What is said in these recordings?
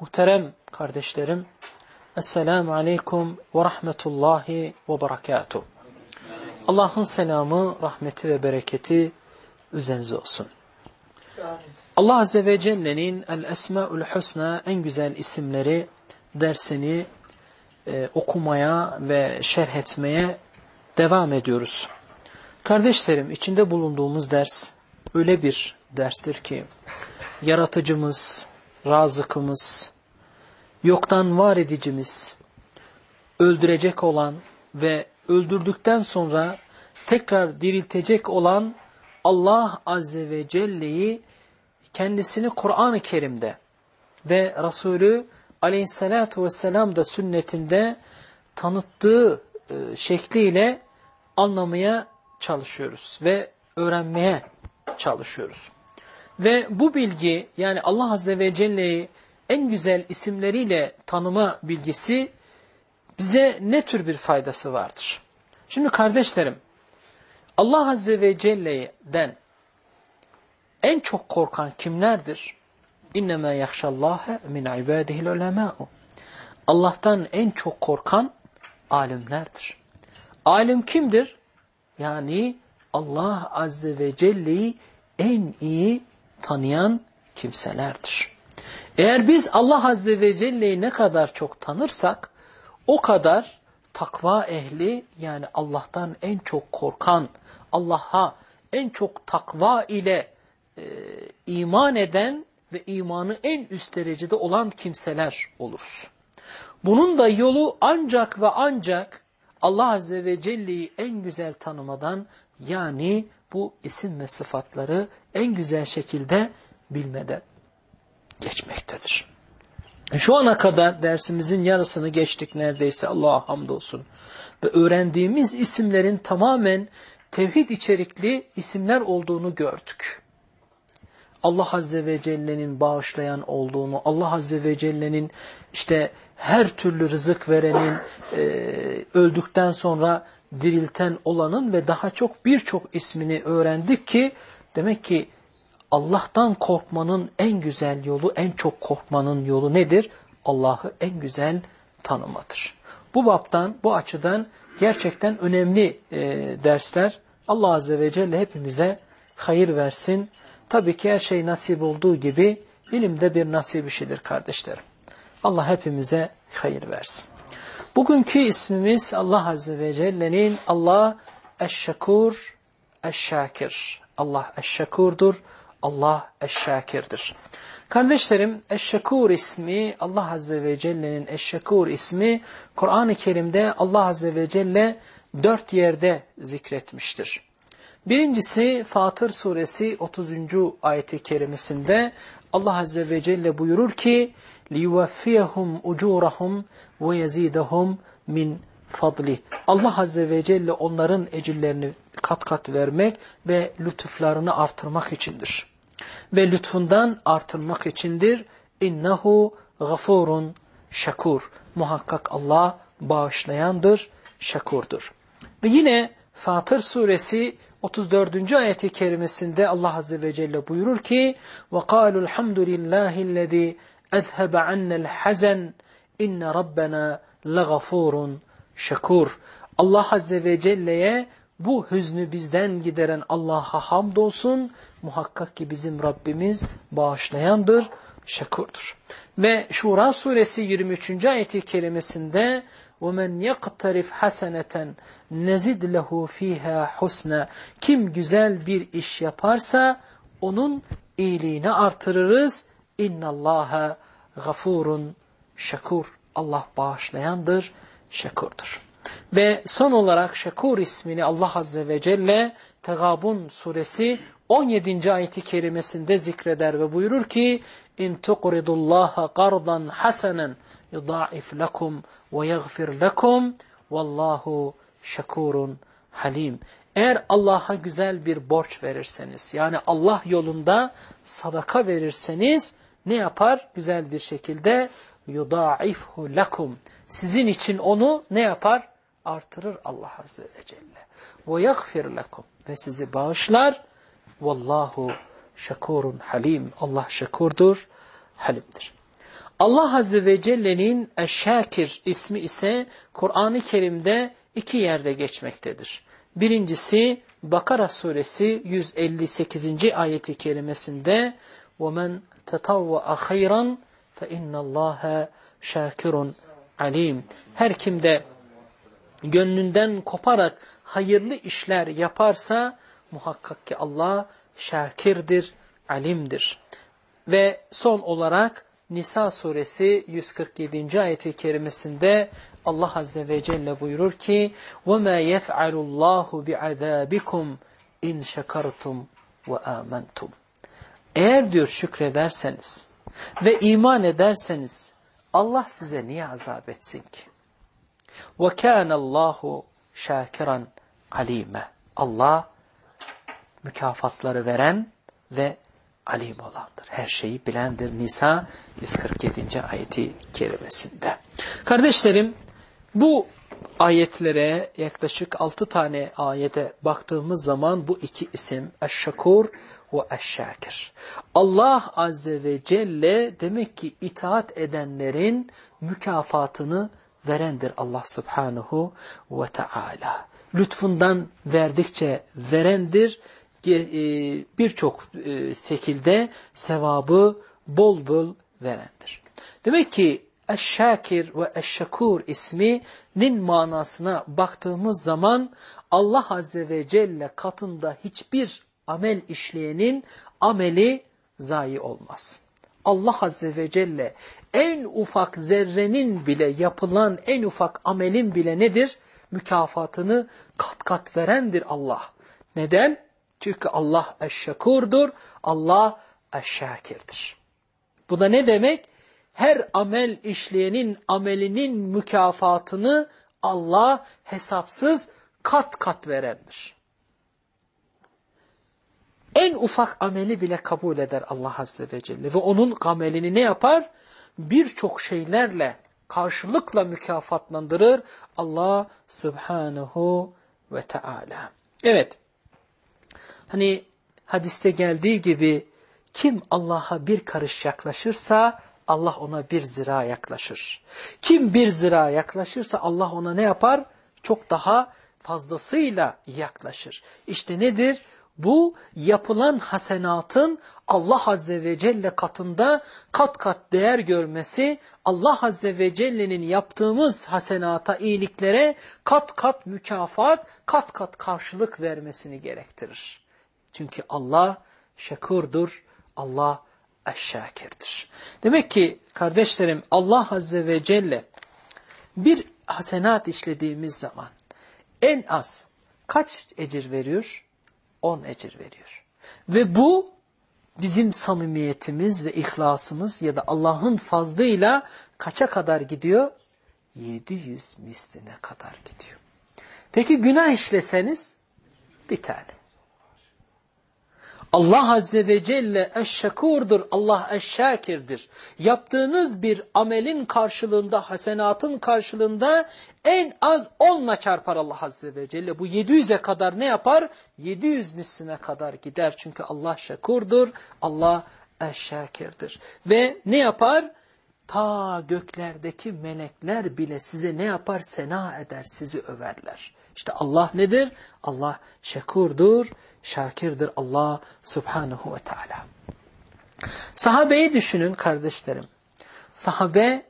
Muhterem kardeşlerim, Esselamu Aleyküm ve Rahmetullahi ve Berekatuhu. Allah'ın selamı, rahmeti ve bereketi üzerinize olsun. Allah Azze ve Celle'nin El-Esma'ül Husna en güzel isimleri dersini e, okumaya ve şerh etmeye devam ediyoruz. Kardeşlerim içinde bulunduğumuz ders öyle bir derstir ki yaratıcımız, razıkımız, yoktan var edicimiz, öldürecek olan ve öldürdükten sonra tekrar diriltecek olan Allah Azze ve Celle'yi kendisini Kur'an-ı Kerim'de ve Resulü Aleyhisselatü Vesselam da sünnetinde tanıttığı e, şekliyle anlamaya çalışıyoruz ve öğrenmeye çalışıyoruz. Ve bu bilgi yani Allah Azze ve Celle'yi en güzel isimleriyle tanıma bilgisi bize ne tür bir faydası vardır? Şimdi kardeşlerim Allah Azze ve Celle'den en çok korkan kimlerdir? İnnemâ yahşallâhe min ibâdihil ulemâ'u. Allah'tan en çok korkan alimlerdir. Alim kimdir? Yani Allah Azze ve Celle'yi en iyi tanıyan kimselerdir. Eğer biz Allah Azze ve Celle'yi ne kadar çok tanırsak o kadar takva ehli yani Allah'tan en çok korkan, Allah'a en çok takva ile e, iman eden ve imanı en üst derecede olan kimseler oluruz. Bunun da yolu ancak ve ancak Allah Azze ve Celle'yi en güzel tanımadan yani bu isim ve sıfatları en güzel şekilde bilmeden geçmektedir. Şu ana kadar dersimizin yarısını geçtik neredeyse Allah'a hamdolsun. Ve öğrendiğimiz isimlerin tamamen tevhid içerikli isimler olduğunu gördük. Allah Azze ve Celle'nin bağışlayan olduğunu, Allah Azze ve Celle'nin işte her türlü rızık verenin, e, öldükten sonra dirilten olanın ve daha çok birçok ismini öğrendik ki demek ki Allah'tan korkmanın en güzel yolu, en çok korkmanın yolu nedir? Allah'ı en güzel tanımadır. Bu baptan, bu açıdan gerçekten önemli e, dersler. Allah Azze ve Celle hepimize hayır versin. Tabii ki her şey nasip olduğu gibi ilim de bir nasip işidir kardeşlerim. Allah hepimize hayır versin. Bugünkü ismimiz Allah Azze ve Celle'nin Allah Eşşakur, Eşşakir. Allah Eşşakur'dur, Allah Eşşakir'dir. Kardeşlerim Eşşakur ismi Allah Azze ve Celle'nin Eşşakur ismi Kur'an-ı Kerim'de Allah Azze ve Celle dört yerde zikretmiştir. Birincisi Fatır suresi 30. ayeti kerimesinde Allah Azze ve Celle buyurur ki لِيُوَفِّيَهُمْ اُجُورَهُمْ وَيَزِيدَهُمْ min fadli. Allah Azze ve Celle onların ecirlerini kat kat vermek ve lütuflarını artırmak içindir. Ve lütfundan artırmak içindir. İnnehu gafurun şakur. Muhakkak Allah bağışlayandır, şakurdur. Ve yine Fatır suresi 34. ayeti kerimesinde Allah Azze ve Celle buyurur ki وَقَالُوا الْحَمْدُ لِلّٰهِ الَّذ۪ي اَذْهَبَ عَنَّ الْحَزَنِ اِنَّ رَبَّنَا لَغَفُورٌ şakur. Allah Azze ve Celle'ye bu hüznü bizden gideren Allah'a hamdolsun. Muhakkak ki bizim Rabbimiz bağışlayandır, şakurdur. Ve Şura suresi 23. ayeti kerimesinde وَمَنْ يَقْتَرِفْ حَسَنَةً nezid lehu fiha husna. Kim güzel bir iş yaparsa onun iyiliğini artırırız. İnnallaha gafurun şakur. Allah bağışlayandır, şakurdur. Ve son olarak şakur ismini Allah Azze ve Celle Tegabun suresi 17. ayeti kerimesinde zikreder ve buyurur ki İn tuqridullaha qardan hasanen yudâif lekum ve yagfir lekum vallahu şakurun halim. Eğer Allah'a güzel bir borç verirseniz yani Allah yolunda sadaka verirseniz ne yapar? Güzel bir şekilde yudâifhu lekum. Sizin için onu ne yapar? Artırır Allah Azze ve Celle. Ve yagfir lekum. Ve sizi bağışlar. Vallahu şakurun halim. Allah şakurdur, halimdir. Allah Azze ve Celle'nin Eşşakir ismi ise Kur'an-ı Kerim'de iki yerde geçmektedir. Birincisi Bakara suresi 158. ayeti kerimesinde وَمَنْ تَتَوَّأَ خَيْرًا فَاِنَّ اللّٰهَ شَاكِرٌ alim. Her kimde gönlünden koparak hayırlı işler yaparsa muhakkak ki Allah şakirdir, alimdir. Ve son olarak Nisa suresi 147. ayeti kerimesinde Allah Azze ve Celle buyurur ki وَمَا يَفْعَلُ اللّٰهُ بِعَذَابِكُمْ اِنْ شَكَرْتُمْ وَآمَنْتُمْ Eğer diyor şükrederseniz ve iman ederseniz Allah size niye azap etsin ki? وَكَانَ اللّٰهُ شَاكِرًا عَلِيمًا Allah mükafatları veren ve alim olandır. Her şeyi bilendir. Nisa 147. ayeti kerimesinde. Kardeşlerim bu ayetlere yaklaşık 6 tane ayete baktığımız zaman bu iki isim Eşşakur ve Eşşakir. Allah Azze ve Celle demek ki itaat edenlerin mükafatını verendir Allah Subhanahu ve Teala. Lütfundan verdikçe verendir e, birçok e, şekilde sevabı bol bol verendir. Demek ki Eşşakir ve Eşşakur isminin manasına baktığımız zaman Allah Azze ve Celle katında hiçbir amel işleyenin ameli zayi olmaz. Allah Azze ve Celle en ufak zerrenin bile yapılan en ufak amelin bile nedir? Mükafatını kat kat verendir Allah. Neden? Çünkü Allah eşşakurdur, Allah eşşakirdir. Bu da ne demek? Her amel işleyenin amelinin mükafatını Allah hesapsız kat kat verendir. En ufak ameli bile kabul eder Allah Azze ve Celle ve onun amelini ne yapar? Birçok şeylerle karşılıkla mükafatlandırır Allah Subhanahu ve Teala. Evet. Hani hadiste geldiği gibi kim Allah'a bir karış yaklaşırsa Allah ona bir zira yaklaşır. Kim bir zira yaklaşırsa Allah ona ne yapar? Çok daha fazlasıyla yaklaşır. İşte nedir? Bu yapılan hasenatın Allah Azze ve Celle katında kat kat değer görmesi, Allah Azze ve Celle'nin yaptığımız hasenata, iyiliklere kat kat mükafat, kat kat karşılık vermesini gerektirir. Çünkü Allah şakurdur, Allah eşşakirdir. Demek ki kardeşlerim Allah Azze ve Celle bir hasenat işlediğimiz zaman en az kaç ecir veriyor? 10 ecir veriyor. Ve bu bizim samimiyetimiz ve ihlasımız ya da Allah'ın fazlıyla kaça kadar gidiyor? 700 misline kadar gidiyor. Peki günah işleseniz bir tane. Allah Azze ve Celle eşşekurdur, Allah eşşakirdir. Yaptığınız bir amelin karşılığında, hasenatın karşılığında en az onla çarpar Allah Azze ve Celle. Bu 700'e kadar ne yapar? 700 misline kadar gider. Çünkü Allah şekurdur, Allah eşşakirdir. Ve ne yapar? Ta göklerdeki melekler bile size ne yapar? Sena eder, sizi överler. İşte Allah nedir? Allah şekurdur, şakirdir Allah subhanahu ve teala. Sahabeyi düşünün kardeşlerim. Sahabe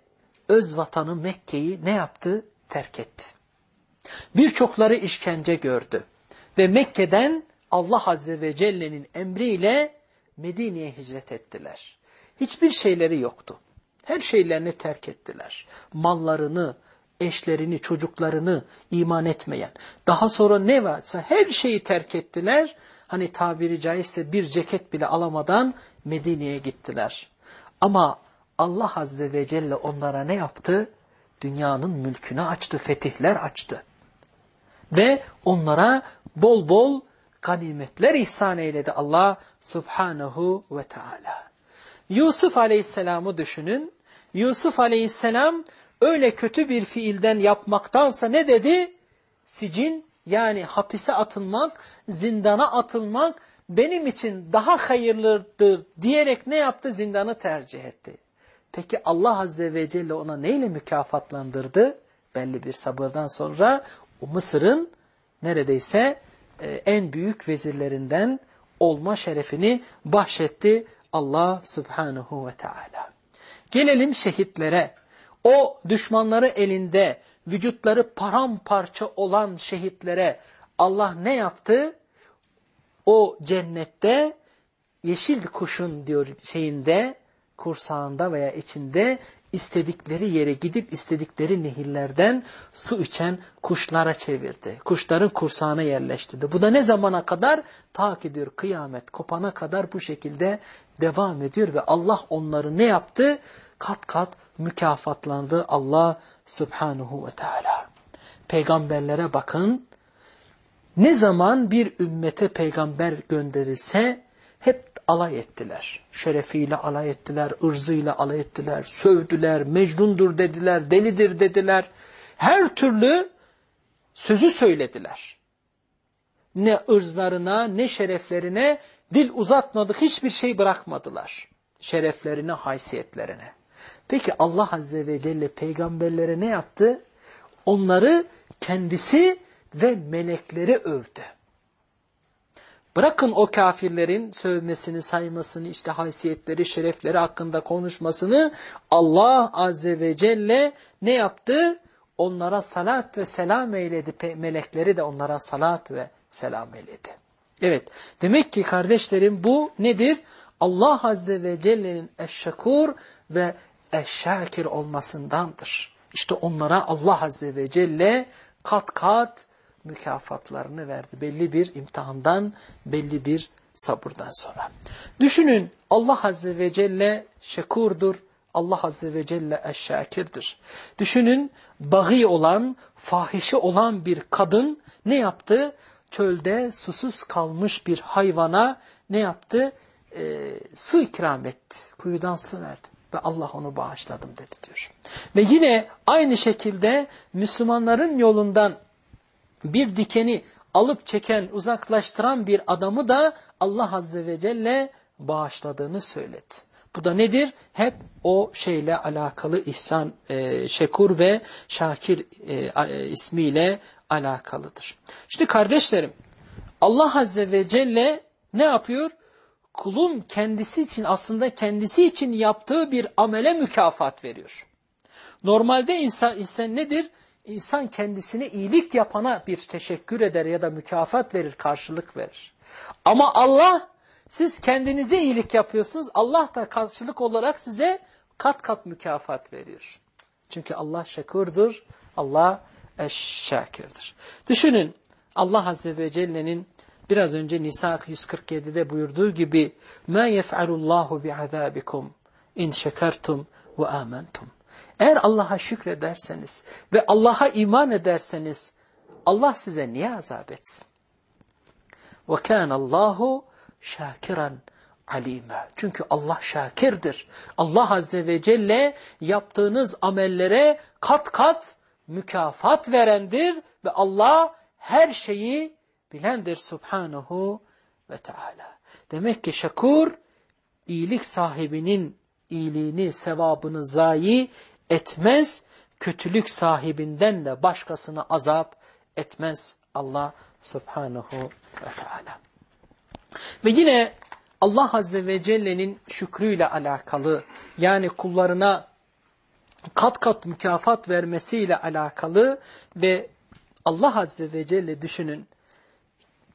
öz vatanı Mekke'yi ne yaptı? Terk etti. Birçokları işkence gördü. Ve Mekke'den Allah Azze ve Celle'nin emriyle Medine'ye hicret ettiler. Hiçbir şeyleri yoktu. Her şeylerini terk ettiler. Mallarını, eşlerini, çocuklarını iman etmeyen, daha sonra ne varsa her şeyi terk ettiler. Hani tabiri caizse bir ceket bile alamadan Medine'ye gittiler. Ama Allah Azze ve Celle onlara ne yaptı? Dünyanın mülkünü açtı, fetihler açtı. Ve onlara bol bol ganimetler ihsan eyledi Allah Subhanahu ve Teala. Yusuf Aleyhisselam'ı düşünün. Yusuf Aleyhisselam öyle kötü bir fiilden yapmaktansa ne dedi? Sicin yani hapise atılmak, zindana atılmak benim için daha hayırlıdır diyerek ne yaptı? Zindanı tercih etti. Peki Allah Azze ve Celle ona neyle mükafatlandırdı? Belli bir sabırdan sonra o Mısır'ın neredeyse e, en büyük vezirlerinden olma şerefini bahşetti Allah Subhanahu ve Teala. Gelelim şehitlere o düşmanları elinde vücutları paramparça olan şehitlere Allah ne yaptı? O cennette yeşil kuşun diyor şeyinde, kursağında veya içinde istedikleri yere gidip istedikleri nehirlerden su içen kuşlara çevirdi. Kuşların kursağına yerleştirdi. Bu da ne zamana kadar? Ta ki diyor kıyamet kopana kadar bu şekilde devam ediyor ve Allah onları ne yaptı? kat kat mükafatlandı Allah subhanahu ve teala. Peygamberlere bakın. Ne zaman bir ümmete peygamber gönderilse hep alay ettiler. Şerefiyle alay ettiler, ırzıyla alay ettiler, sövdüler, mecnundur dediler, delidir dediler. Her türlü sözü söylediler. Ne ırzlarına ne şereflerine dil uzatmadık hiçbir şey bırakmadılar. Şereflerine, haysiyetlerine. Peki Allah Azze ve Celle peygamberlere ne yaptı? Onları kendisi ve melekleri övdü. Bırakın o kafirlerin sövmesini, saymasını, işte haysiyetleri, şerefleri hakkında konuşmasını Allah Azze ve Celle ne yaptı? Onlara salat ve selam eyledi. Melekleri de onlara salat ve selam eyledi. Evet, demek ki kardeşlerim bu nedir? Allah Azze ve Celle'nin eşşakur ve eşşakir olmasındandır. İşte onlara Allah Azze ve Celle kat kat mükafatlarını verdi. Belli bir imtihandan, belli bir sabırdan sonra. Düşünün Allah Azze ve Celle şekurdur, Allah Azze ve Celle eşşakirdir. Düşünün bağı olan, fahişi olan bir kadın ne yaptı? Çölde susuz kalmış bir hayvana ne yaptı? Ee, su ikram etti. Kuyudan su verdi ve Allah onu bağışladım dedi diyor. Ve yine aynı şekilde Müslümanların yolundan bir dikeni alıp çeken, uzaklaştıran bir adamı da Allah Azze ve Celle bağışladığını söyledi. Bu da nedir? Hep o şeyle alakalı ihsan, e, şekur ve şakir e, ismiyle alakalıdır. Şimdi kardeşlerim Allah Azze ve Celle ne yapıyor? kulun kendisi için aslında kendisi için yaptığı bir amele mükafat veriyor. Normalde insan, insan nedir? İnsan kendisine iyilik yapana bir teşekkür eder ya da mükafat verir, karşılık verir. Ama Allah siz kendinize iyilik yapıyorsunuz. Allah da karşılık olarak size kat kat mükafat veriyor. Çünkü Allah şekurdur, Allah eşşakirdir. Düşünün Allah Azze ve Celle'nin Biraz önce Nisa 147'de buyurduğu gibi مَا يَفْعَلُ اللّٰهُ بِعَذَابِكُمْ اِنْ شَكَرْتُمْ وَآمَنْتُمْ Eğer Allah'a şükrederseniz ve Allah'a iman ederseniz Allah size niye azap etsin? وَكَانَ اللّٰهُ şakiran alime. Çünkü Allah şakirdir. Allah Azze ve Celle yaptığınız amellere kat kat mükafat verendir ve Allah her şeyi bilendir Subhanahu ve Teala. Demek ki şakur iyilik sahibinin iyiliğini, sevabını zayi etmez, kötülük sahibinden de başkasını azap etmez Allah Subhanahu ve Teala. Ve yine Allah Azze ve Celle'nin şükrüyle alakalı yani kullarına kat kat mükafat vermesiyle alakalı ve Allah Azze ve Celle düşünün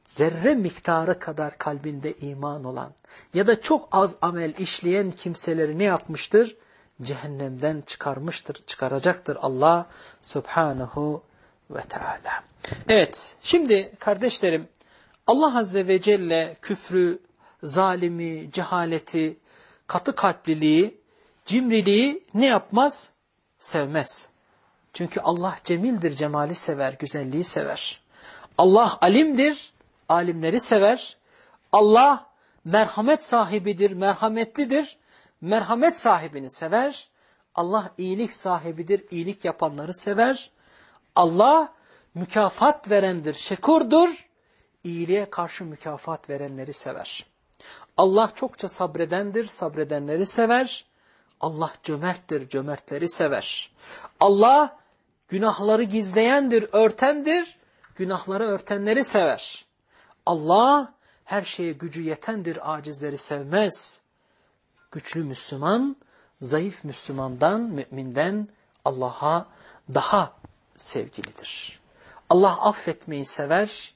zerre miktarı kadar kalbinde iman olan ya da çok az amel işleyen kimseleri ne yapmıştır? Cehennemden çıkarmıştır, çıkaracaktır Allah Subhanahu ve Teala. Evet, şimdi kardeşlerim Allah Azze ve Celle küfrü, zalimi, cehaleti, katı kalpliliği, cimriliği ne yapmaz? Sevmez. Çünkü Allah cemildir, cemali sever, güzelliği sever. Allah alimdir, alimleri sever. Allah merhamet sahibidir, merhametlidir, merhamet sahibini sever. Allah iyilik sahibidir, iyilik yapanları sever. Allah mükafat verendir, şekurdur, iyiliğe karşı mükafat verenleri sever. Allah çokça sabredendir, sabredenleri sever. Allah cömerttir, cömertleri sever. Allah günahları gizleyendir, örtendir, günahları örtenleri sever. Allah her şeye gücü yetendir, acizleri sevmez. Güçlü Müslüman, zayıf Müslümandan, müminden Allah'a daha sevgilidir. Allah affetmeyi sever,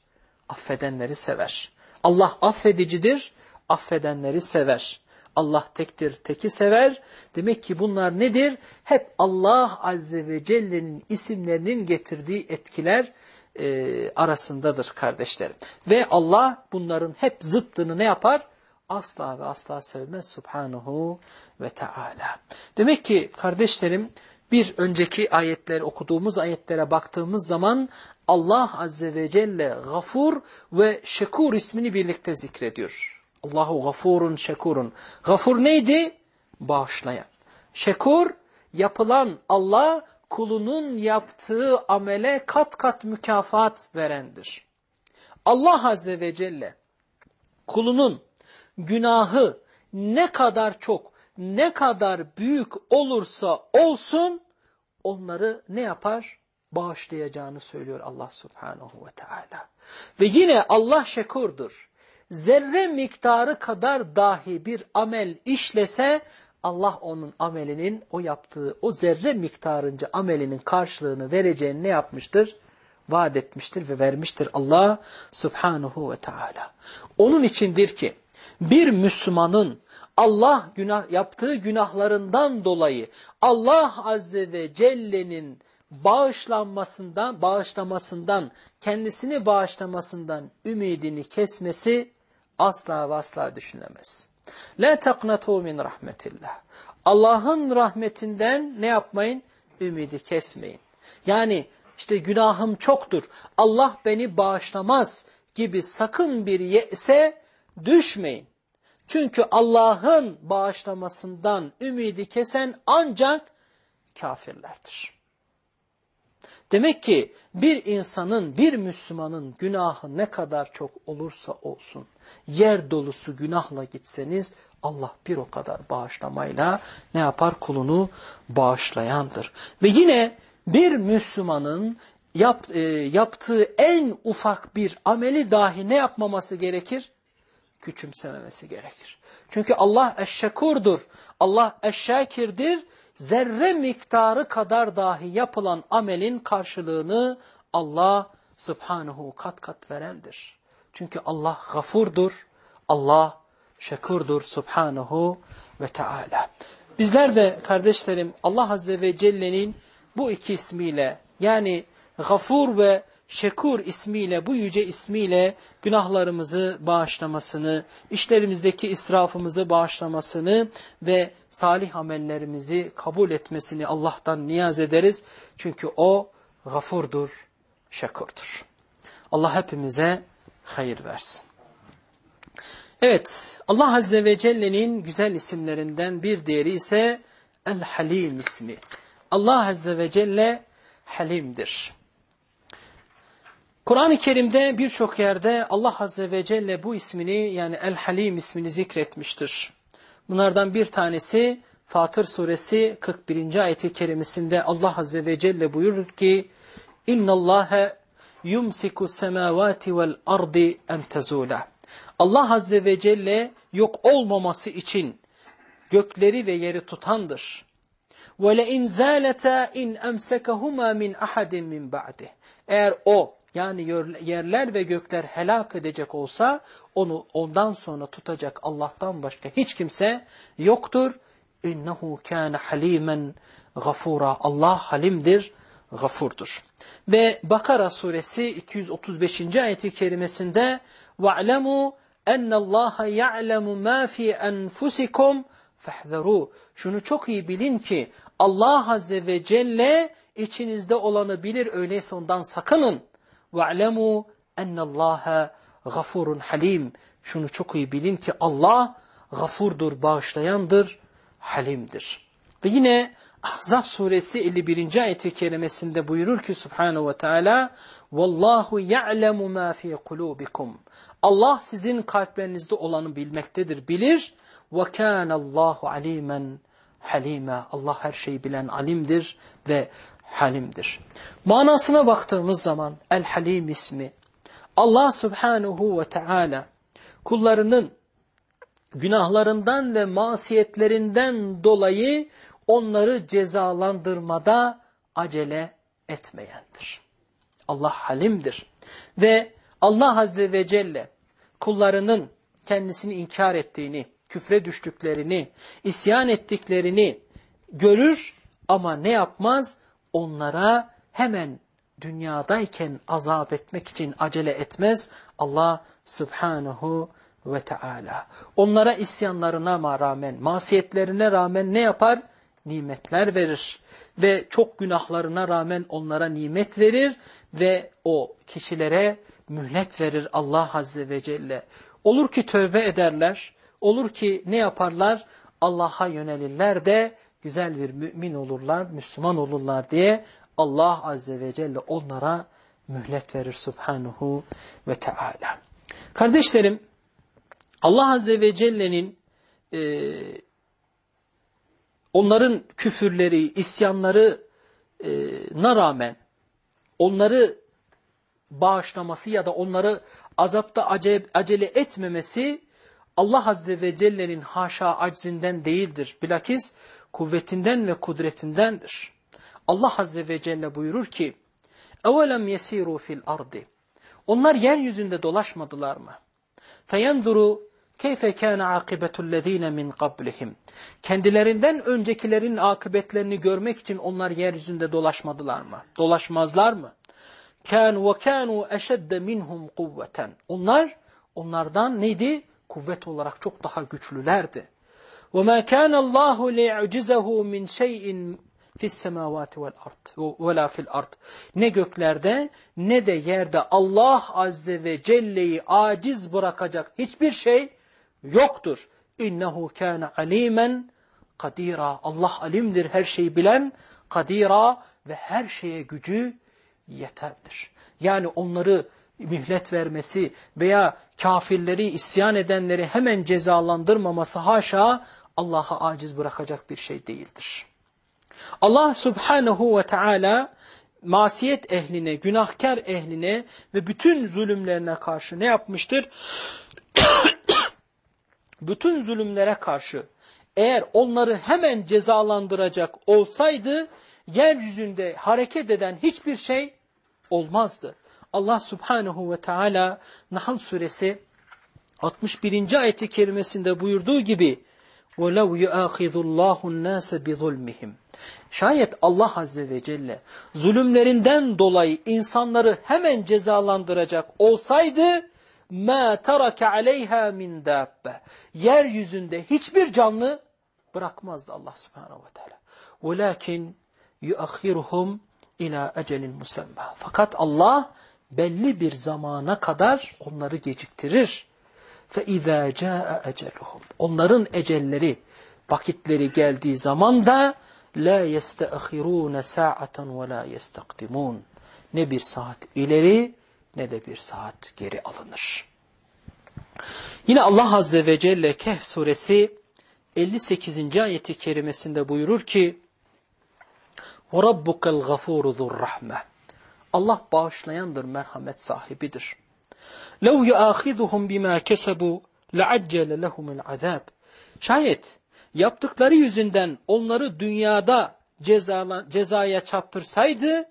affedenleri sever. Allah affedicidir, affedenleri sever. Allah tektir, teki sever. Demek ki bunlar nedir? Hep Allah Azze ve Celle'nin isimlerinin getirdiği etkiler e, arasındadır kardeşlerim. Ve Allah bunların hep zıttını ne yapar? Asla ve asla sevmez Subhanahu ve Teala. Demek ki kardeşlerim bir önceki ayetler okuduğumuz ayetlere baktığımız zaman Allah Azze ve Celle Gafur ve Şekur ismini birlikte zikrediyor. Allahu Gafurun Şekurun. Gafur neydi? Bağışlayan. Şekur yapılan Allah kulunun yaptığı amele kat kat mükafat verendir. Allah Azze ve Celle kulunun günahı ne kadar çok, ne kadar büyük olursa olsun onları ne yapar? Bağışlayacağını söylüyor Allah Subhanahu ve Teala. Ve yine Allah şekurdur. Zerre miktarı kadar dahi bir amel işlese Allah onun amelinin o yaptığı o zerre miktarınca amelinin karşılığını vereceğini ne yapmıştır? Vaat etmiştir ve vermiştir Allah subhanahu ve teala. Onun içindir ki bir Müslümanın Allah günah yaptığı günahlarından dolayı Allah azze ve celle'nin bağışlanmasından, bağışlamasından, kendisini bağışlamasından ümidini kesmesi asla ve asla düşünemez. La taqnatu min rahmetillah. Allah'ın rahmetinden ne yapmayın? Ümidi kesmeyin. Yani işte günahım çoktur. Allah beni bağışlamaz gibi sakın bir yese düşmeyin. Çünkü Allah'ın bağışlamasından ümidi kesen ancak kafirlerdir. Demek ki bir insanın, bir Müslümanın günahı ne kadar çok olursa olsun, yer dolusu günahla gitseniz Allah bir o kadar bağışlamayla ne yapar? Kulunu bağışlayandır. Ve yine bir Müslümanın yap, e, yaptığı en ufak bir ameli dahi ne yapmaması gerekir? Küçümsememesi gerekir. Çünkü Allah eşşekurdur. Allah eşşakirdir. Zerre miktarı kadar dahi yapılan amelin karşılığını Allah subhanahu kat kat verendir. Çünkü Allah gafurdur. Allah şekurdur subhanahu ve teala. Bizler de kardeşlerim Allah Azze ve Celle'nin bu iki ismiyle yani gafur ve şekur ismiyle bu yüce ismiyle günahlarımızı bağışlamasını, işlerimizdeki israfımızı bağışlamasını ve salih amellerimizi kabul etmesini Allah'tan niyaz ederiz. Çünkü O gafurdur, şekurdur. Allah hepimize hayır versin. Evet, Allah Azze ve Celle'nin güzel isimlerinden bir diğeri ise El-Halim ismi. Allah Azze ve Celle Halim'dir. Kur'an-ı Kerim'de birçok yerde Allah Azze ve Celle bu ismini yani El-Halim ismini zikretmiştir. Bunlardan bir tanesi Fatır suresi 41. ayeti kerimesinde Allah Azze ve Celle buyurur ki İnna Allahe yumsiku semavati vel ardi en tezula. Allah Azze ve Celle yok olmaması için gökleri ve yeri tutandır. وَلَاِنْ زَالَتَا اِنْ اَمْسَكَهُمَا مِنْ اَحَدٍ مِنْ بَعْدِهِ Eğer o yani yerler ve gökler helak edecek olsa onu ondan sonra tutacak Allah'tan başka hiç kimse yoktur. İnnehu kana halimen gafura. Allah halimdir, gafurdur. Ve Bakara suresi 235. ayeti kerimesinde وَعْلَمُوا اَنَّ اللّٰهَ يَعْلَمُ مَا فِي أَنْفُسِكُمْ فَحْذَرُوا Şunu çok iyi bilin ki Allah Azze ve Celle içinizde olanı bilir öyleyse ondan sakının. وَعْلَمُوا اَنَّ اللّٰهَ غَفُورٌ halim. Şunu çok iyi bilin ki Allah gafurdur, bağışlayandır, halimdir. Ve yine Ahzab suresi 51. ayeti kerimesinde buyurur ki Subhanahu ve Teala Vallahu ya'lemu ma fi kulubikum. Allah sizin kalplerinizde olanı bilmektedir, bilir. Ve kana Allahu alimen halima. Allah her şeyi bilen alimdir ve halimdir. Manasına baktığımız zaman El Halim ismi Allah Subhanahu ve Teala kullarının günahlarından ve masiyetlerinden dolayı onları cezalandırmada acele etmeyendir. Allah halimdir. Ve Allah Azze ve Celle kullarının kendisini inkar ettiğini, küfre düştüklerini, isyan ettiklerini görür ama ne yapmaz? Onlara hemen dünyadayken azap etmek için acele etmez. Allah Subhanahu ve Teala. Onlara isyanlarına rağmen, masiyetlerine rağmen ne yapar? Nimetler verir. Ve çok günahlarına rağmen onlara nimet verir ve o kişilere mühlet verir Allah Azze ve Celle. Olur ki tövbe ederler, olur ki ne yaparlar? Allah'a yönelirler de güzel bir mümin olurlar, Müslüman olurlar diye Allah Azze ve Celle onlara mühlet verir Subhanahu ve Teala. Kardeşlerim, Allah Azze ve Celle'nin e, onların küfürleri, isyanlarına rağmen onları bağışlaması ya da onları azapta acele etmemesi Allah Azze ve Celle'nin haşa aczinden değildir. Bilakis kuvvetinden ve kudretindendir. Allah Azze ve Celle buyurur ki اَوَلَمْ يَسِيرُوا fil ardi. Onlar yeryüzünde dolaşmadılar mı? فَيَنْظُرُوا كَيْفَ كَانَ عَاقِبَةُ الَّذ۪ينَ مِنْ قَبْلِهِمْ Kendilerinden öncekilerin akıbetlerini görmek için onlar yeryüzünde dolaşmadılar mı? Dolaşmazlar mı? كَانُ وَكَانُوا اَشَدَّ مِنْهُمْ قُوَّةً Onlar, onlardan neydi? Kuvvet olarak çok daha güçlülerdi. وَمَا كَانَ اللّٰهُ لِيَعْجِزَهُ مِنْ شَيْءٍ fis semavati vel ard ve la fil ard. Ne göklerde ne de yerde Allah azze ve celle'yi aciz bırakacak hiçbir şey yoktur. İnnehu kana alimen kadira. Allah alimdir, her şeyi bilen, kadira ve her şeye gücü yeterdir. Yani onları mühlet vermesi veya kafirleri, isyan edenleri hemen cezalandırmaması haşa Allah'a aciz bırakacak bir şey değildir. Allah subhanahu ve teala masiyet ehline, günahkar ehline ve bütün zulümlerine karşı ne yapmıştır? bütün zulümlere karşı eğer onları hemen cezalandıracak olsaydı yeryüzünde hareket eden hiçbir şey olmazdı. Allah subhanahu ve teala Nahl suresi 61. ayeti kerimesinde buyurduğu gibi وَلَوْ يُآخِذُ اللّٰهُ النَّاسَ بِظُلْمِهِمْ Şayet Allah Azze ve Celle zulümlerinden dolayı insanları hemen cezalandıracak olsaydı مَا تَرَكَ عَلَيْهَا مِنْ دَابَّ Yeryüzünde hiçbir canlı bırakmazdı Allah Subhanahu ve Teala. وَلَكِنْ يُؤَخِّرُهُمْ ila ecelin musemma. Fakat Allah belli bir zamana kadar onları geciktirir. فَاِذَا جَاءَ اَجَلُهُمْ Onların ecelleri, vakitleri geldiği zaman da la يَسْتَأْخِرُونَ سَاعَةً وَلَا يَسْتَقْدِمُونَ Ne bir saat ileri ne de bir saat geri alınır. Yine Allah Azze ve Celle Kehf suresi 58. ayeti kerimesinde buyurur ki وَرَبُّكَ الْغَفُورُ ذُو الرَّحْمَةِ Allah bağışlayandır, merhamet sahibidir. لَوْ يَآخِذُهُمْ بِمَا كَسَبُوا لَعَجَّلَ لَهُمُ الْعَذَابِ Şayet yaptıkları yüzünden onları dünyada cezala, cezaya çarptırsaydı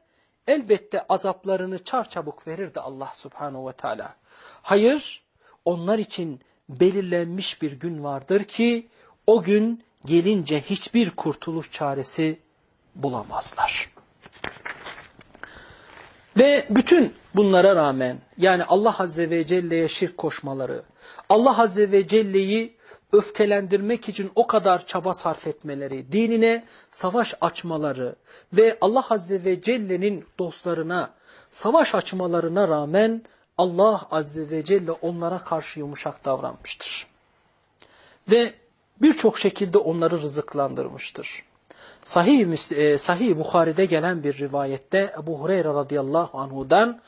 elbette azaplarını çarçabuk verirdi Allah subhanahu ve teala. Hayır, onlar için belirlenmiş bir gün vardır ki o gün gelince hiçbir kurtuluş çaresi bulamazlar. Ve bütün bunlara rağmen yani Allah Azze ve Celle'ye şirk koşmaları, Allah Azze ve Celle'yi öfkelendirmek için o kadar çaba sarf etmeleri, dinine savaş açmaları ve Allah Azze ve Celle'nin dostlarına savaş açmalarına rağmen Allah Azze ve Celle onlara karşı yumuşak davranmıştır. Ve birçok şekilde onları rızıklandırmıştır. Sahih, e, Sahih Bukhari'de gelen bir rivayette Ebu Hureyre radıyallahu anhudan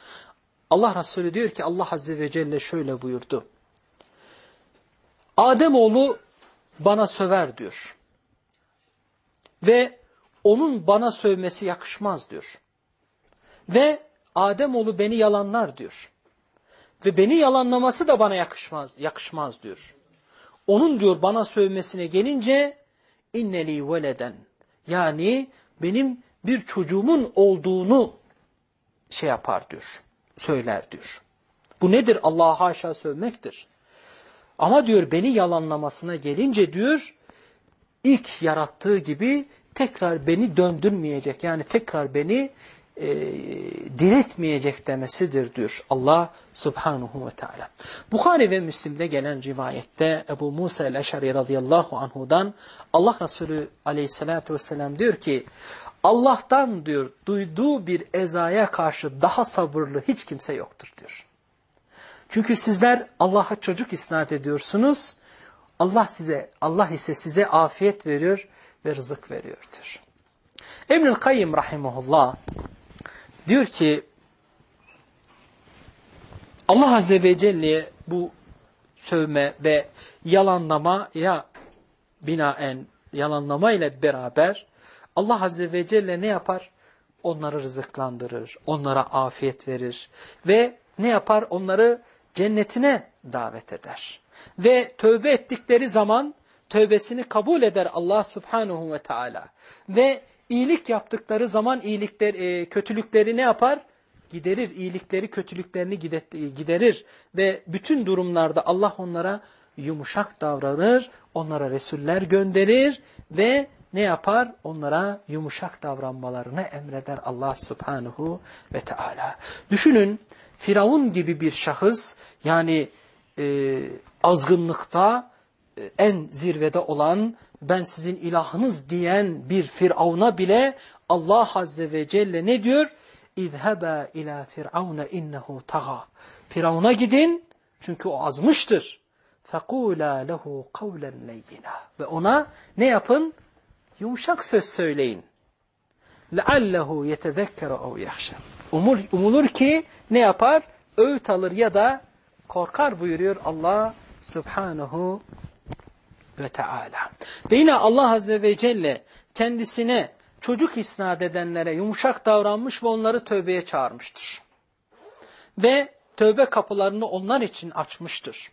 Allah Resulü diyor ki Allah Azze ve Celle şöyle buyurdu. Ademoğlu bana söver diyor. Ve onun bana sövmesi yakışmaz diyor. Ve Ademoğlu beni yalanlar diyor. Ve beni yalanlaması da bana yakışmaz, yakışmaz diyor. Onun diyor bana sövmesine gelince inneli veleden yani benim bir çocuğumun olduğunu şey yapar diyor. Söyler diyor. Bu nedir? Allah'a haşa sövmektir. Ama diyor beni yalanlamasına gelince diyor ilk yarattığı gibi tekrar beni döndürmeyecek. Yani tekrar beni e, diretmeyecek demesidir diyor Allah subhanahu ve teala. Bukhari ve Müslim'de gelen rivayette Ebu Musa el-Eşari radıyallahu anhudan Allah Resulü aleyhissalatü vesselam diyor ki Allah'tan diyor duyduğu bir ezaya karşı daha sabırlı hiç kimse yoktur diyor. Çünkü sizler Allah'a çocuk isnat ediyorsunuz. Allah size, Allah ise size afiyet veriyor ve rızık veriyordur. İbnül Kayyim rahimahullah diyor ki Allah Azze ve Celle bu sövme ve yalanlama ya binaen yalanlama ile beraber Allah Azze ve Celle ne yapar? Onları rızıklandırır, onlara afiyet verir ve ne yapar? Onları cennetine davet eder. Ve tövbe ettikleri zaman tövbesini kabul eder Allah subhanahu ve teala. Ve iyilik yaptıkları zaman iyilikler, e, kötülükleri ne yapar? Giderir. iyilikleri, kötülüklerini giderir. Ve bütün durumlarda Allah onlara yumuşak davranır. Onlara Resuller gönderir. Ve ne yapar? Onlara yumuşak davranmalarını emreder Allah subhanahu ve teala. Düşünün Firavun gibi bir şahıs yani e, azgınlıkta e, en zirvede olan ben sizin ilahınız diyen bir Firavun'a bile Allah Azze ve Celle ne diyor? İzheba ila firavuna innehu taga. Firavun'a gidin çünkü o azmıştır. Fekula lehu kavlen leyyina. Ve ona ne yapın? Yumuşak söz söyleyin. Leallehu yetezekkere ev yahşa. Umur, umulur ki ne yapar? Öğüt alır ya da korkar buyuruyor Allah subhanahu ve Teala. Ve yine Allah Azze ve Celle kendisine çocuk isnat edenlere yumuşak davranmış ve onları tövbeye çağırmıştır. Ve tövbe kapılarını onlar için açmıştır.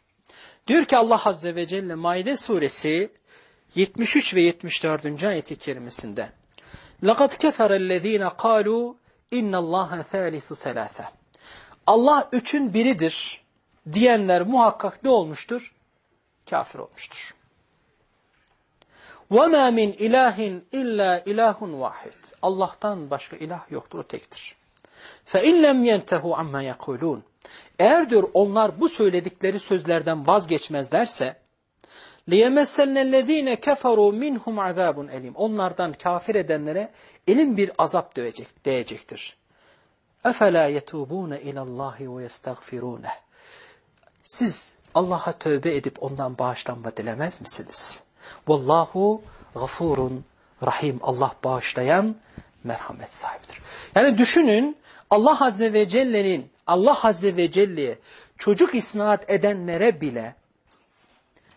Diyor ki Allah Azze ve Celle Maide suresi 73 ve 74. ayeti kerimesinde لَقَدْ كَفَرَ الَّذ۪ينَ قَالُوا اِنَّ اللّٰهَ ثَالِثُ ثَلَاثَ Allah üçün biridir diyenler muhakkak ne olmuştur? Kafir olmuştur. وَمَا مِنْ اِلَٰهٍ اِلَّا اِلَٰهٌ وَاحِدٌ Allah'tan başka ilah yoktur, o tektir. فَاِنْ لَمْ يَنْتَهُ عَمَّا يَقُولُونَ Eğer diyor onlar bu söyledikleri sözlerden vazgeçmezlerse لِيَمَسَّلْنَ الَّذ۪ينَ كَفَرُوا مِنْهُمْ عَذَابٌ elim. Onlardan kafir edenlere elin bir azap diyecek, diyecektir. اَفَلَا يَتُوبُونَ اِلَى اللّٰهِ وَيَسْتَغْفِرُونَ Siz Allah'a tövbe edip ondan bağışlanma dilemez misiniz? Vallahu gafurun rahim. Allah bağışlayan merhamet sahibidir. Yani düşünün Allah Azze ve Celle'nin Allah Azze ve Celle'ye çocuk isnat edenlere bile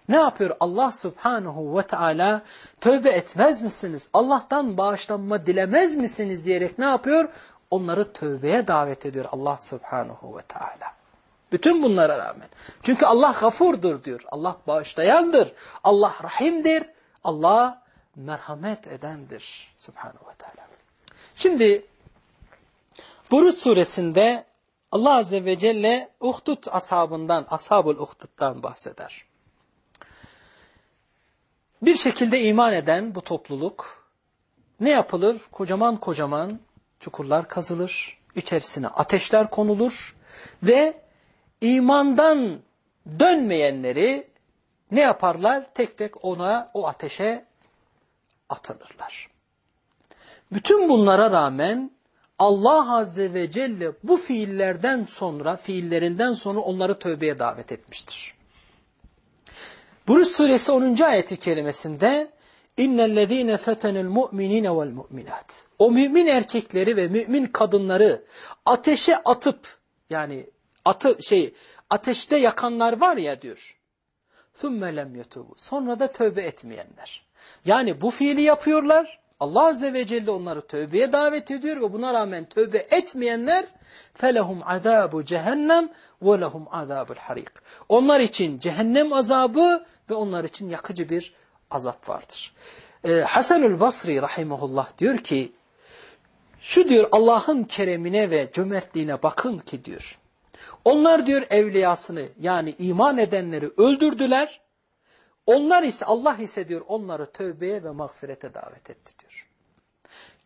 ne yapıyor? Allah Subhanahu ve Teala tövbe etmez misiniz? Allah'tan bağışlanma dilemez misiniz diyerek ne yapıyor? Onları tövbeye davet ediyor Allah Subhanahu ve Teala. Bütün bunlara rağmen. Çünkü Allah gafurdur diyor. Allah bağışlayandır. Allah rahimdir. Allah merhamet edendir. Subhanahu ve Teala. Şimdi Buruç suresinde Allah Azze ve Celle Uhdud ashabından, ashabul Uhdud'dan bahseder. Bir şekilde iman eden bu topluluk ne yapılır? Kocaman kocaman çukurlar kazılır, içerisine ateşler konulur ve imandan dönmeyenleri ne yaparlar? Tek tek ona o ateşe atılırlar. Bütün bunlara rağmen Allah Azze ve Celle bu fiillerden sonra, fiillerinden sonra onları tövbeye davet etmiştir. Buruş suresi 10. ayeti kerimesinde İnnellezîne fetenel mu'minîne vel mu'minat. O mümin erkekleri ve mümin kadınları ateşe atıp yani atı şey ateşte yakanlar var ya diyor. ثُمَّ لَمْ يَتُوبُ Sonra da tövbe etmeyenler. Yani bu fiili yapıyorlar. Allah Azze ve Celle onları tövbeye davet ediyor ve buna rağmen tövbe etmeyenler فَلَهُمْ عَذَابُ cehennem وَلَهُمْ عَذَابُ الْحَرِيقِ Onlar için cehennem azabı ve onlar için yakıcı bir azap vardır. Ee, Hasanül Basri rahimahullah diyor ki şu diyor Allah'ın keremine ve cömertliğine bakın ki diyor. onlar diyor evliyasını yani iman edenleri öldürdüler. Onlar ise Allah ise diyor onları tövbeye ve mağfirete davet etti diyor.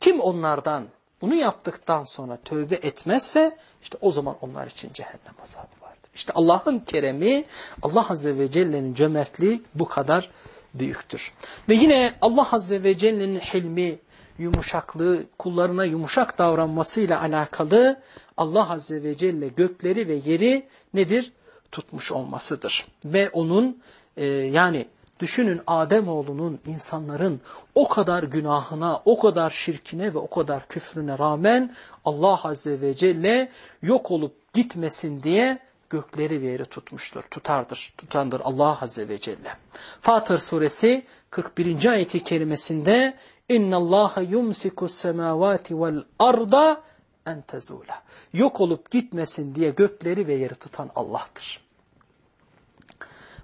Kim onlardan bunu yaptıktan sonra tövbe etmezse işte o zaman onlar için cehennem azabı vardır. İşte Allah'ın keremi, Allah Azze ve Celle'nin cömertliği bu kadar büyüktür. Ve yine Allah Azze ve Celle'nin hilmi, yumuşaklığı, kullarına yumuşak davranmasıyla alakalı Allah Azze ve Celle gökleri ve yeri nedir? Tutmuş olmasıdır. Ve onun e, yani düşünün Ademoğlunun, insanların o kadar günahına, o kadar şirkine ve o kadar küfrüne rağmen Allah Azze ve Celle yok olup gitmesin diye gökleri ve yeri tutmuştur, tutardır, tutandır Allah Azze ve Celle. Fatır suresi 41. ayeti kerimesinde اِنَّ اللّٰهَ يُمْسِكُ السَّمَاوَاتِ وَالْاَرْضَ en tezula. Yok olup gitmesin diye gökleri ve yeri tutan Allah'tır.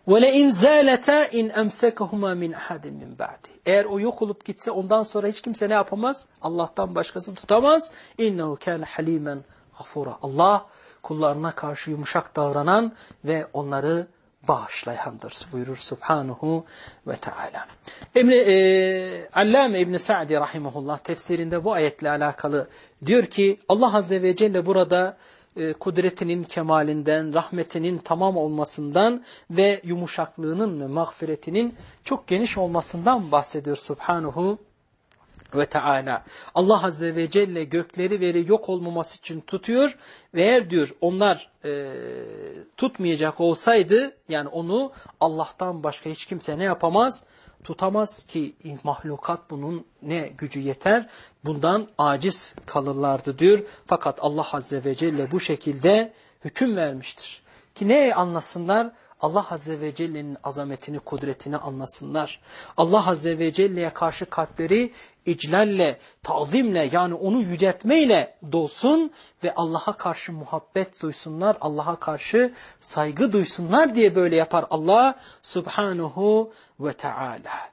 وَلَاِنْ زَالَتَا اِنْ اَمْسَكَهُمَا مِنْ اَحَدٍ مِنْ بَعْدِ Eğer o yok olup gitse ondan sonra hiç kimse ne yapamaz? Allah'tan başkasını tutamaz. اِنَّهُ كَانَ حَلِيمًا غَفُورًا Allah kullarına karşı yumuşak davranan ve onları bağışlayandır buyurur Subhanahu ve Teala. İbn e, Allame İbn Sa'di rahimehullah tefsirinde bu ayetle alakalı diyor ki Allah azze ve celle burada e, kudretinin kemalinden, rahmetinin tamam olmasından ve yumuşaklığının ve mağfiretinin çok geniş olmasından bahsediyor Subhanahu ve Teala. Allah Azze ve Celle gökleri veri yok olmaması için tutuyor ve eğer diyor onlar e, tutmayacak olsaydı yani onu Allah'tan başka hiç kimse ne yapamaz? Tutamaz ki mahlukat bunun ne gücü yeter? Bundan aciz kalırlardı diyor. Fakat Allah Azze ve Celle bu şekilde hüküm vermiştir. Ki ne anlasınlar? Allah Azze ve Celle'nin azametini, kudretini anlasınlar. Allah Azze ve Celle'ye karşı kalpleri iclalle, tazimle yani onu yüceltmeyle dolsun ve Allah'a karşı muhabbet duysunlar, Allah'a karşı saygı duysunlar diye böyle yapar Allah Subhanahu ve Teala.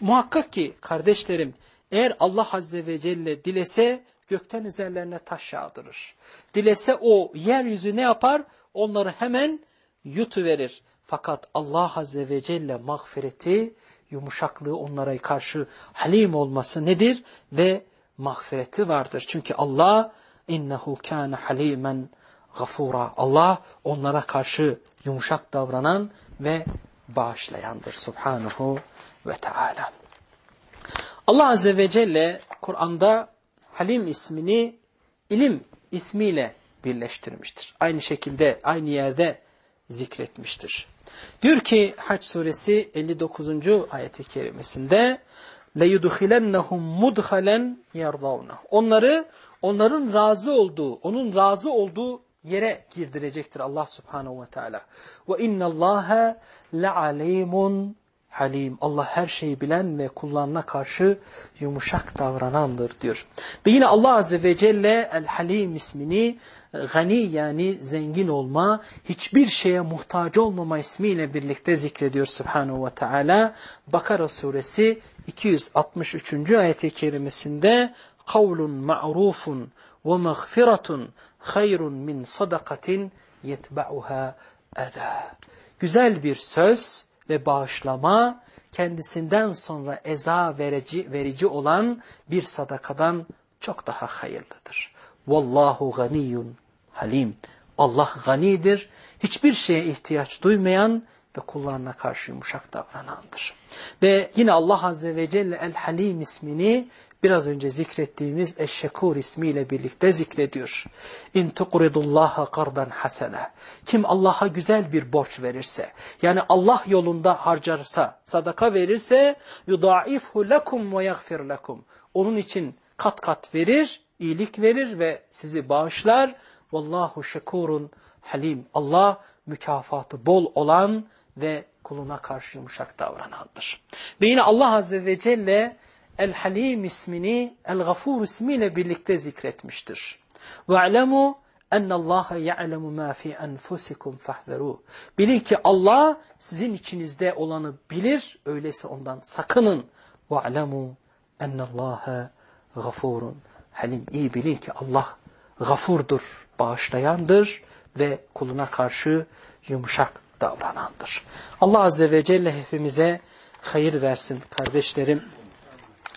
Muhakkak ki kardeşlerim eğer Allah Azze ve Celle dilese gökten üzerlerine taş yağdırır. Dilese o yeryüzü ne yapar? Onları hemen yutuverir. Fakat Allah Azze ve Celle mağfireti, yumuşaklığı onlara karşı halim olması nedir? Ve mağfireti vardır. Çünkü Allah innehu kâne halimen gafura. Allah onlara karşı yumuşak davranan ve bağışlayandır. Subhanahu ve Teala. Allah Azze ve Celle Kur'an'da Halim ismini ilim ismiyle birleştirmiştir. Aynı şekilde, aynı yerde zikretmiştir. Diyor ki Haç suresi 59. ayeti kerimesinde لَيُدْخِلَنَّهُمْ مُدْخَلًا يَرْضَوْنَهُ Onları onların razı olduğu, onun razı olduğu yere girdirecektir Allah subhanehu ve teala. Ve innallâhe le'alîmun halim. Allah her şeyi bilen ve kullarına karşı yumuşak davranandır diyor. Ve yine Allah azze ve celle el halim ismini gani yani zengin olma, hiçbir şeye muhtaç olmama ismiyle birlikte zikrediyor Subhanahu ve Teala. Bakara suresi 263. ayeti kerimesinde kavlun ma'rufun ve mağfiratun hayrun min sadakatin yetba'uha eda. Güzel bir söz ve bağışlama kendisinden sonra eza verici, verici olan bir sadakadan çok daha hayırlıdır. Vallahu ganiyun halim. Allah ganidir. Hiçbir şeye ihtiyaç duymayan ve kullarına karşı yumuşak davranandır. Ve yine Allah Azze ve Celle El Halim ismini biraz önce zikrettiğimiz Eşşekur ismiyle birlikte zikrediyor. İn tuqridullaha qardan hasene. Kim Allah'a güzel bir borç verirse, yani Allah yolunda harcarsa, sadaka verirse, yudaifhu lekum ve yaghfir lekum. Onun için kat kat verir, iyilik verir ve sizi bağışlar. Vallahu şekurun halim. Allah mükafatı bol olan ve kuluna karşı yumuşak davranandır. Ve yine Allah Azze ve Celle El-Halim ismini El-Gafur ismiyle birlikte zikretmiştir. وَاَعْلَمُوا اَنَّ اللّٰهَ يَعْلَمُ مَا فِي أَنْفُسِكُمْ فَحْذَرُوا Bilin ki Allah sizin içinizde olanı bilir, öyleyse ondan sakının. وَاعْلَمُوا اَنَّ اللّٰهَ غَفُورٌ Halim iyi bilin ki Allah gafurdur, bağışlayandır ve kuluna karşı yumuşak davranandır. Allah Azze ve Celle hepimize hayır versin kardeşlerim.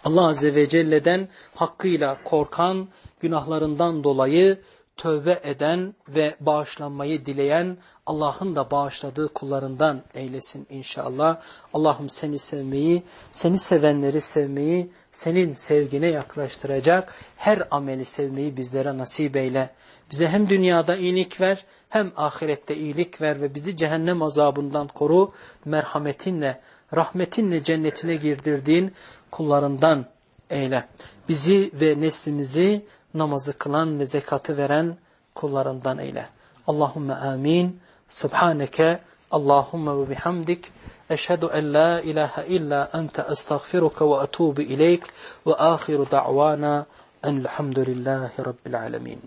Allah Azze ve Celle'den hakkıyla korkan, günahlarından dolayı tövbe eden ve bağışlanmayı dileyen Allah'ın da bağışladığı kullarından eylesin inşallah. Allah'ım seni sevmeyi, seni sevenleri sevmeyi, senin sevgine yaklaştıracak her ameli sevmeyi bizlere nasip eyle. Bize hem dünyada iyilik ver hem ahirette iyilik ver ve bizi cehennem azabından koru. Merhametinle, rahmetinle cennetine girdirdiğin kullarından eyle. Bizi ve neslimizi namazı kılan ve zekatı veren kullarından eyle. Allahümme amin. Subhaneke Allahümme ve bihamdik. Eşhedü en la ilahe illa ente estağfiruka ve etubu ileyk ve ahiru da'vana enelhamdülillahi rabbil alemin.